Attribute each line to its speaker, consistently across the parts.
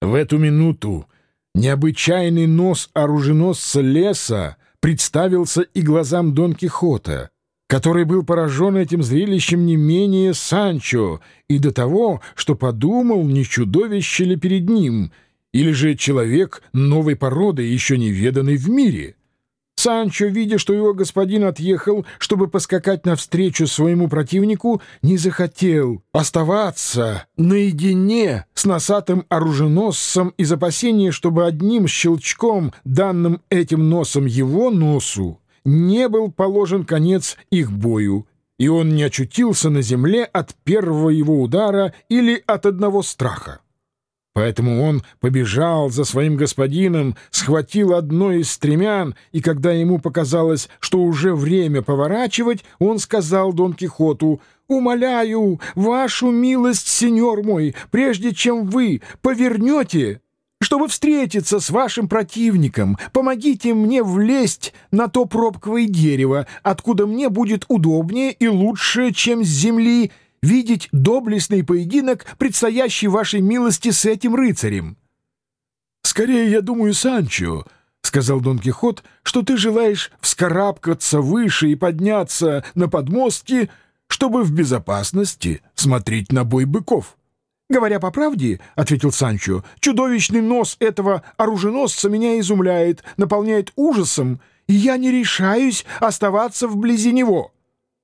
Speaker 1: В эту минуту необычайный нос оруженосца леса представился и глазам Дон Кихота, который был поражен этим зрелищем не менее Санчо и до того, что подумал, не чудовище ли перед ним, или же человек новой породы, еще не веданный в мире. Санчо, видя, что его господин отъехал, чтобы поскакать навстречу своему противнику, не захотел оставаться наедине с носатым оруженосцем из опасения, чтобы одним щелчком, данным этим носом его носу, не был положен конец их бою, и он не очутился на земле от первого его удара или от одного страха. Поэтому он побежал за своим господином, схватил одно из стремян, и когда ему показалось, что уже время поворачивать, он сказал Дон Кихоту, «Умоляю, вашу милость, сеньор мой, прежде чем вы повернете, чтобы встретиться с вашим противником, помогите мне влезть на то пробковое дерево, откуда мне будет удобнее и лучше, чем с земли, — видеть доблестный поединок, предстоящий вашей милости с этим рыцарем. — Скорее, я думаю, Санчо, — сказал Дон Кихот, — что ты желаешь вскарабкаться выше и подняться на подмостки, чтобы в безопасности смотреть на бой быков. — Говоря по правде, — ответил Санчо, — чудовищный нос этого оруженосца меня изумляет, наполняет ужасом, и я не решаюсь оставаться вблизи него.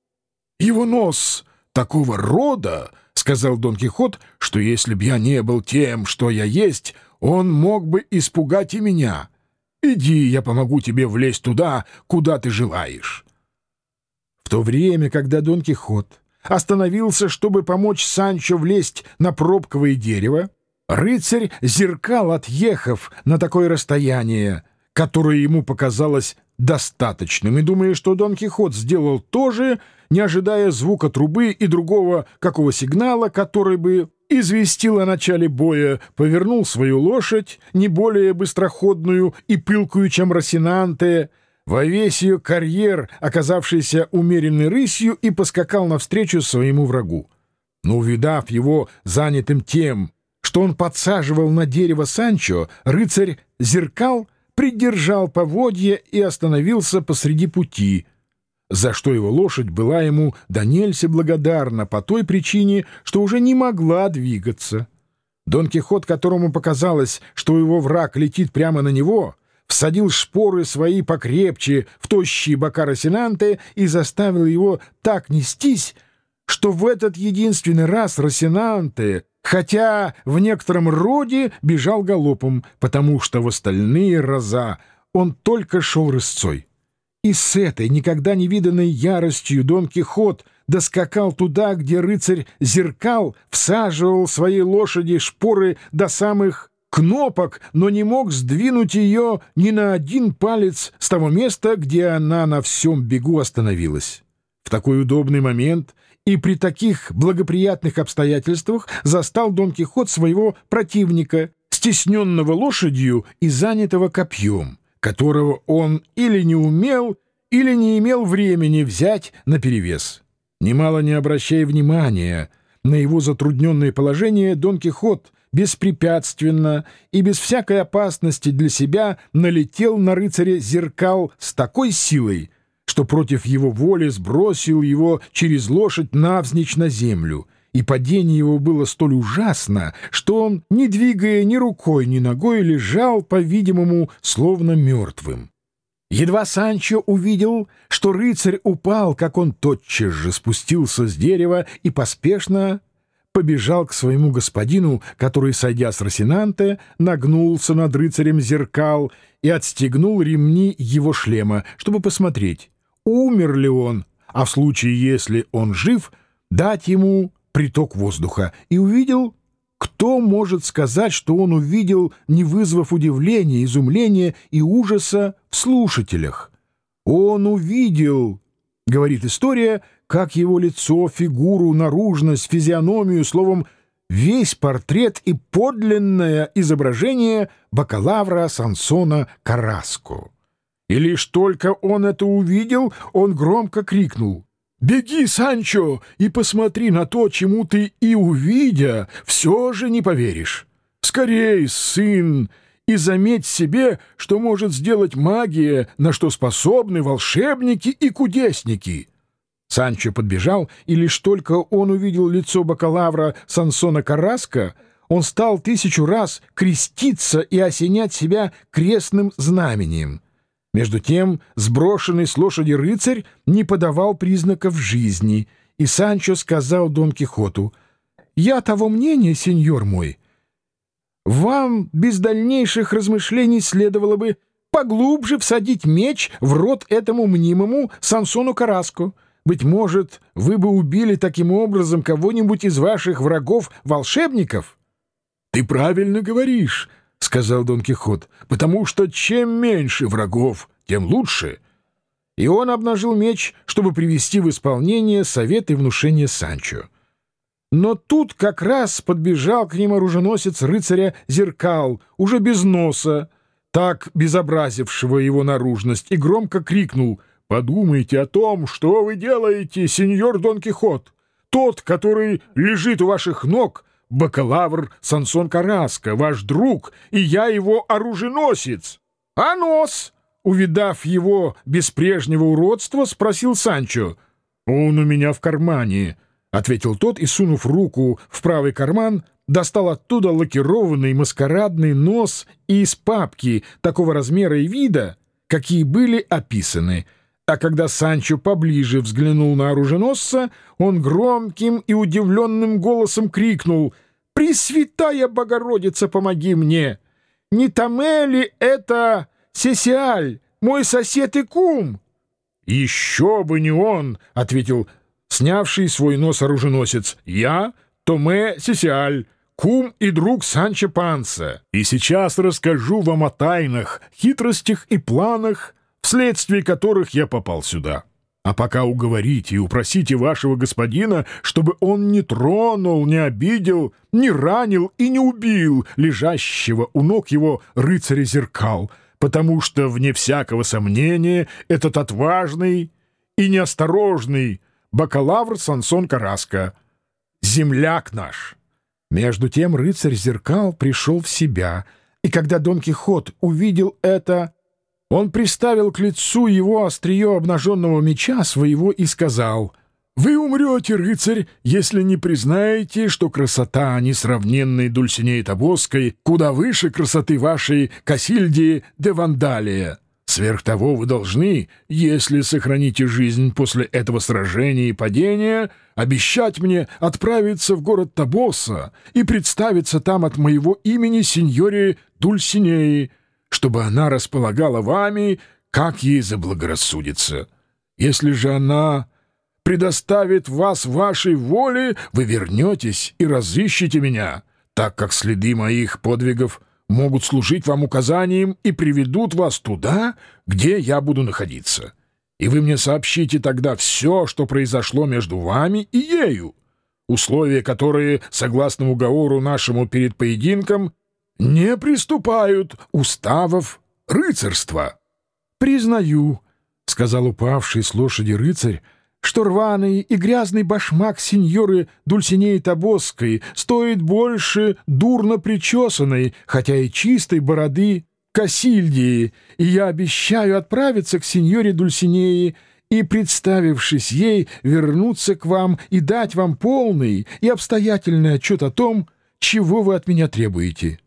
Speaker 1: — Его нос такого рода, — сказал Дон Кихот, — что если б я не был тем, что я есть, он мог бы испугать и меня. Иди, я помогу тебе влезть туда, куда ты желаешь. В то время, когда Дон Кихот остановился, чтобы помочь Санчо влезть на пробковое дерево, рыцарь зеркал, отъехав на такое расстояние, которое ему показалось достаточным, и думая, что Дон Кихот сделал то же, — не ожидая звука трубы и другого какого сигнала, который бы известил о начале боя, повернул свою лошадь, не более быстроходную и пылкую, чем Росинанте, во весь ее карьер, оказавшийся умеренной рысью, и поскакал навстречу своему врагу. Но, увидав его занятым тем, что он подсаживал на дерево Санчо, рыцарь зеркал придержал поводья и остановился посреди пути — за что его лошадь была ему до нельзя благодарна по той причине, что уже не могла двигаться. Дон Кихот, которому показалось, что его враг летит прямо на него, всадил шпоры свои покрепче в тощие бока Росинанте и заставил его так нестись, что в этот единственный раз Росинанте, хотя в некотором роде бежал галопом, потому что в остальные раза он только шел рысцой. И с этой никогда не виданной яростью Дон Кихот доскакал туда, где рыцарь зеркал всаживал своей лошади шпоры до самых кнопок, но не мог сдвинуть ее ни на один палец с того места, где она на всем бегу остановилась. В такой удобный момент и при таких благоприятных обстоятельствах застал Дон Кихот своего противника, стесненного лошадью и занятого копьем которого он или не умел, или не имел времени взять наперевес. Немало не обращая внимания на его затрудненное положение, Дон Кихот беспрепятственно и без всякой опасности для себя налетел на рыцаря зеркал с такой силой, что против его воли сбросил его через лошадь навзничь на землю — и падение его было столь ужасно, что он, не двигая ни рукой, ни ногой, лежал, по-видимому, словно мертвым. Едва Санчо увидел, что рыцарь упал, как он тотчас же спустился с дерева и поспешно побежал к своему господину, который, сойдя с Росинанте, нагнулся над рыцарем зеркал и отстегнул ремни его шлема, чтобы посмотреть, умер ли он, а в случае, если он жив, дать ему приток воздуха и увидел, кто может сказать, что он увидел, не вызвав удивления, изумления и ужаса в слушателях. Он увидел, говорит история, как его лицо, фигуру, наружность, физиономию, словом, весь портрет и подлинное изображение бакалавра Сансона Караско. И лишь только он это увидел, он громко крикнул Беги, Санчо, и посмотри на то, чему ты и увидя, все же не поверишь. Скорей, сын, и заметь себе, что может сделать магия, на что способны волшебники и кудесники». Санчо подбежал, и лишь только он увидел лицо бакалавра Сансона Караска, он стал тысячу раз креститься и осенять себя крестным знамением. Между тем сброшенный с лошади рыцарь не подавал признаков жизни, и Санчо сказал Дон Кихоту, «Я того мнения, сеньор мой, вам без дальнейших размышлений следовало бы поглубже всадить меч в рот этому мнимому Сансону Караску. Быть может, вы бы убили таким образом кого-нибудь из ваших врагов-волшебников?» «Ты правильно говоришь», — сказал Дон Кихот, — «потому что чем меньше врагов, тем лучше». И он обнажил меч, чтобы привести в исполнение совет и внушение Санчо. Но тут как раз подбежал к ним оруженосец рыцаря Зеркал, уже без носа, так безобразившего его наружность, и громко крикнул «Подумайте о том, что вы делаете, сеньор Дон Кихот! Тот, который лежит у ваших ног, бакалавр Сансон Караска, ваш друг, и я его оруженосец!» «А нос?» Увидав его без прежнего уродства, спросил Санчо. «Он у меня в кармане», — ответил тот и, сунув руку в правый карман, достал оттуда лакированный маскарадный нос из папки такого размера и вида, какие были описаны. А когда Санчо поближе взглянул на оруженосца, он громким и удивленным голосом крикнул «Пресвятая Богородица, помоги мне! Не Тамели это Сесиаль, мой сосед и кум!» «Еще бы не он!» — ответил снявший свой нос оруженосец. «Я Томе Сесиаль, кум и друг Санчо Панса, и сейчас расскажу вам о тайнах, хитростях и планах, вследствие которых я попал сюда. А пока уговорите и упросите вашего господина, чтобы он не тронул, не обидел, не ранил и не убил лежащего у ног его рыцаря зеркал, потому что, вне всякого сомнения, этот отважный и неосторожный бакалавр Сансон Караска, земляк наш». Между тем рыцарь зеркал пришел в себя, и когда Дон Кихот увидел это, он приставил к лицу его острие обнаженного меча своего и сказал — вы умрете, рыцарь, если не признаете, что красота несравненной Дульсинеи Тобоской куда выше красоты вашей Касильдии де Вандалия. Сверх того вы должны, если сохраните жизнь после этого сражения и падения, обещать мне отправиться в город Табоса и представиться там от моего имени сеньоре Дульсинеи, чтобы она располагала вами, как ей заблагорассудится. Если же она предоставит вас вашей воле, вы вернетесь и разыщете меня, так как следы моих подвигов могут служить вам указанием и приведут вас туда, где я буду находиться. И вы мне сообщите тогда все, что произошло между вами и ею, условия которые, согласно уговору нашему перед поединком, не приступают уставов рыцарства. — Признаю, — сказал упавший с лошади рыцарь, что рваный и грязный башмак сеньоры Дульсинеи Табосской стоит больше дурно причесанной, хотя и чистой бороды Касильдии, и я обещаю отправиться к сеньоре Дульсинеи и, представившись ей, вернуться к вам и дать вам полный и обстоятельный отчет о том, чего вы от меня требуете.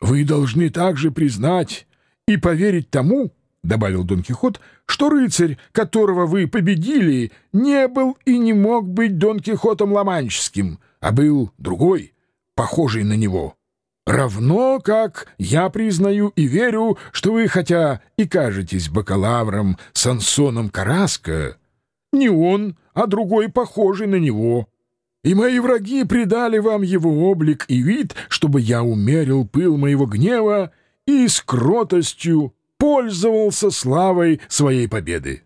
Speaker 1: Вы должны также признать и поверить тому, — добавил Дон Кихот, — что рыцарь, которого вы победили, не был и не мог быть Дон Кихотом Ломанческим, а был другой, похожий на него. Равно как я признаю и верю, что вы, хотя и кажетесь бакалавром Сансоном Караско, не он, а другой похожий на него. И мои враги придали вам его облик и вид, чтобы я умерил пыл моего гнева и с кротостью пользовался славой своей победы.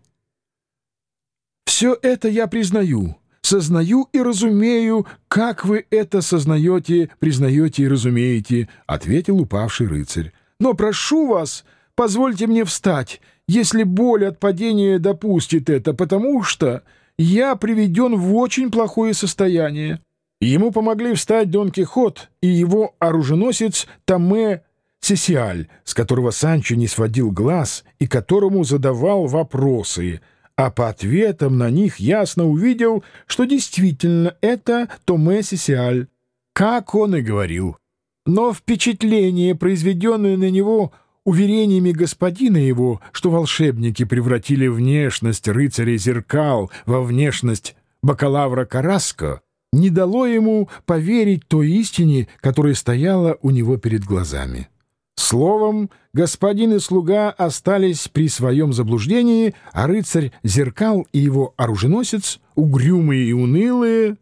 Speaker 1: «Все это я признаю, сознаю и разумею, как вы это сознаете, признаете и разумеете», — ответил упавший рыцарь. «Но прошу вас, позвольте мне встать, если боль от падения допустит это, потому что я приведен в очень плохое состояние. Ему помогли встать Дон Кихот и его оруженосец Томе Сесиаль, с которого Санчо не сводил глаз и которому задавал вопросы, а по ответам на них ясно увидел, что действительно это Томе Сесиаль, как он и говорил. Но впечатление, произведенное на него уверениями господина его, что волшебники превратили внешность рыцаря зеркал во внешность бакалавра Караско, не дало ему поверить той истине, которая стояла у него перед глазами. Словом, господин и слуга остались при своем заблуждении, а рыцарь Зеркал и его оруженосец, угрюмые и унылые,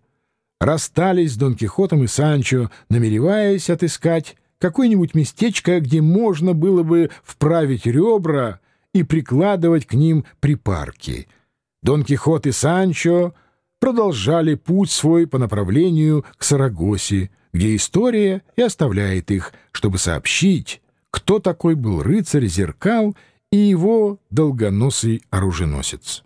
Speaker 1: расстались с Дон Кихотом и Санчо, намереваясь отыскать какое-нибудь местечко, где можно было бы вправить ребра и прикладывать к ним припарки. Дон Кихот и Санчо — продолжали путь свой по направлению к Сарагосе, где история и оставляет их, чтобы сообщить, кто такой был рыцарь зеркал и его долгоносый оруженосец.